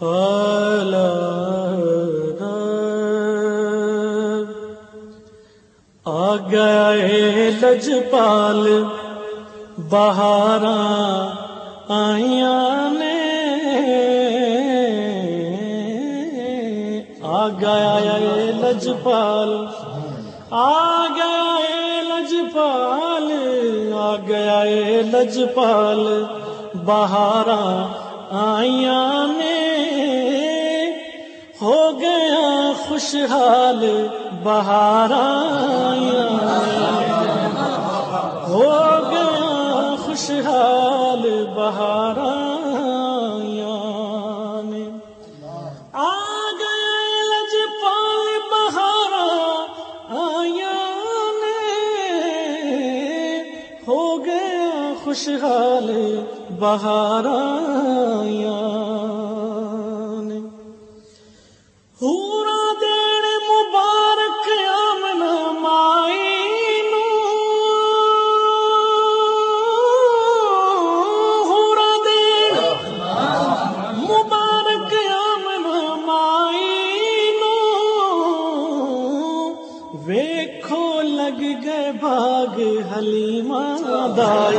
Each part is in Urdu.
آ گئے لجپال بہار آئیا نے۔ آ گیا لجپال، آ گیا لجپال، آ گیا لجپال، بہارا آئیا نے ہو گیا خوشحال بہارا ہو گیا خوشحال بہارا آ گئے خوشحال بہار آیا۔ باغ حلیمہ دائی۔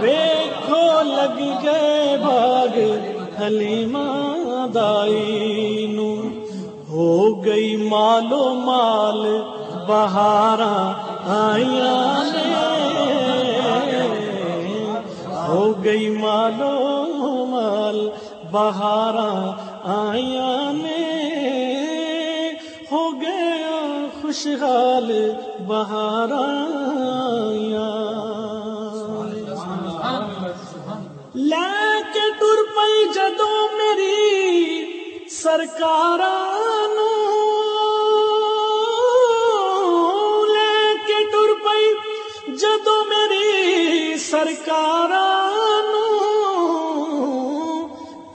ویکھو لگ گئے باغ حلیمہ دائی نو۔ ہو گئی مالو مال بہارا آیا ہو گئی مالو مال بہارا آیا نے۔ خوشحال بہارا لے کے ٹر پئی جدو میری سرکار لے کے ٹر پئی جدو میری سرکار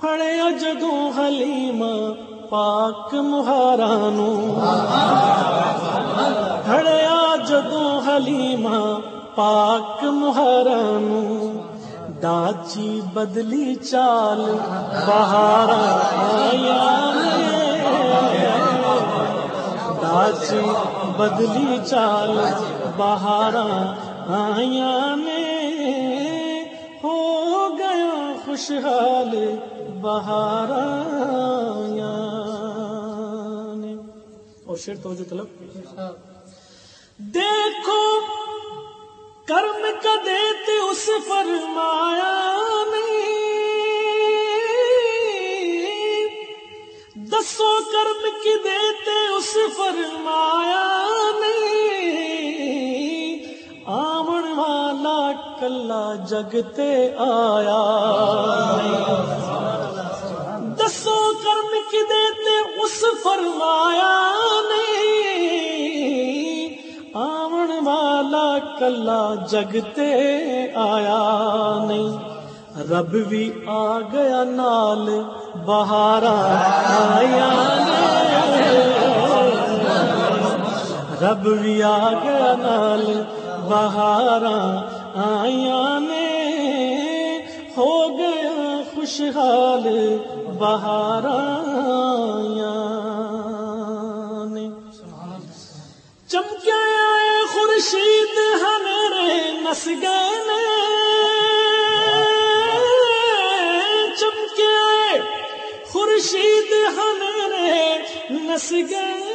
پڑیا جدو حلیم پاک مہارا جدو حلیم پاک مہارا ڈاچی بدلی چال، بہارا آیا ڈاچی بدلی چال، بہارا آیا میں ہو گیا خوشحال، بہارا اور شیر تو طلب۔ دیکھو، کرم کا دیتے اس فرمایا نہیں۔ دسو کرم کی دیتے اس فرمایا نہیں۔ آمن والا کلا جگتے آیا۔ دسو کرم کی دیتے اس فرمایا والا کلا جگتے آیا نہیں۔ رب بھی آ گیا نال بہارا آیا رب بھی آ گیا نال بہارا آیا نے ہو گیا خوشحال بہارا خورشید ہمارے نس گئے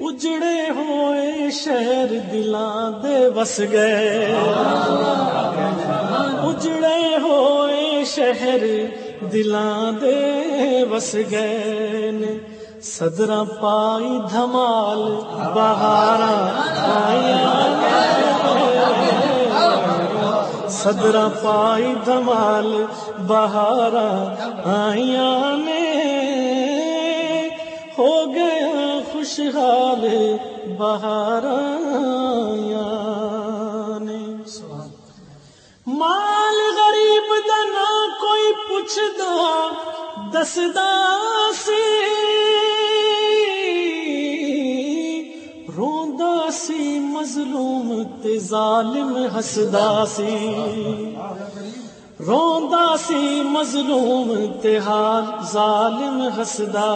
اجڑے ہوئے شہر دلاں دے وس گئے۔ اجڑے ہوئے شہر دلاں دے وس گئے۔ صدرا پائی دھمال، بہارا آیا صدرا پائی دھمال بہارا آیا نے۔ ہو گیا خوشحال بہارا مال غریب دنا کوئی پوچھدا، دسدا۔ ظالم ہسدا سی، روندا سی، مظلوم تہار ظالم ہسدا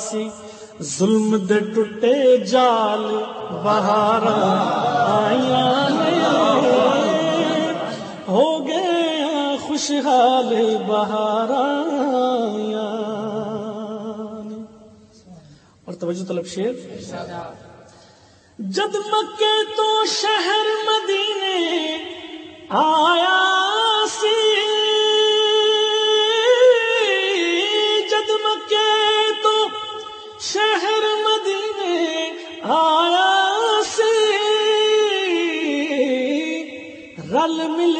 سی۔ ظلم دے ٹوٹے جال بہار آیا ہو گیا خوشحال بہار اور توجہ طلب شیر۔ جد مکے تو شہر مدینے آیا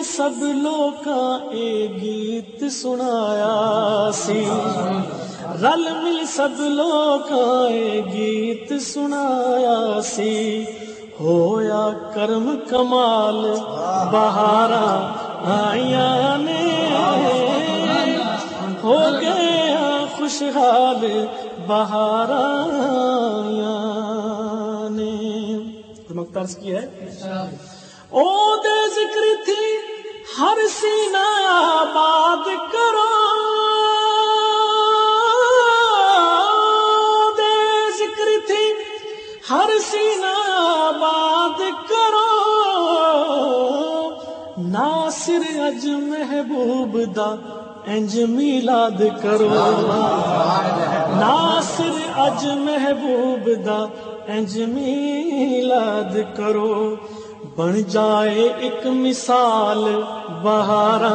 سب لوگ اے گیت سنایا سی۔ رل مل سب لوگ گیت سنایا سی۔ ہویا کرم کمال بہارا آیا نے۔ ہو گیا خوشحال بہارا نے۔ مختار کی ہے؟ او دے ہر سینہ باد کرو دے ذکر تھی۔ ہر سینہ باد کرو ناصر اج محبوب دا انج میلاد کرو۔ ناصر اج محبوب دا انج میلاد کرو۔ بن جائے ایک مثال، بہارا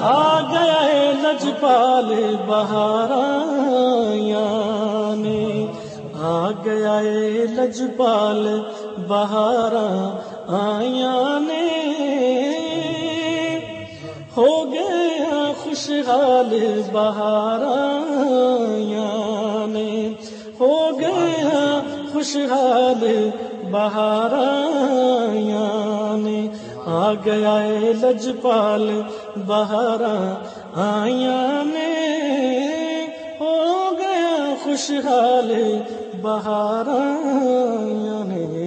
آ گیا ہے لجپال، بہارا نے۔ آ گیا ہے لجپال، بہارا آیا نے۔ ہو گیا خوشحال، بہارا خوشحال بہارا نے۔ آ گیا ہے لجپال بہارا آیا نے۔ ہو گیا خوشحال بہارا نے۔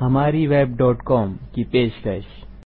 ہماری ویب ڈاٹ کام کی پیشکش۔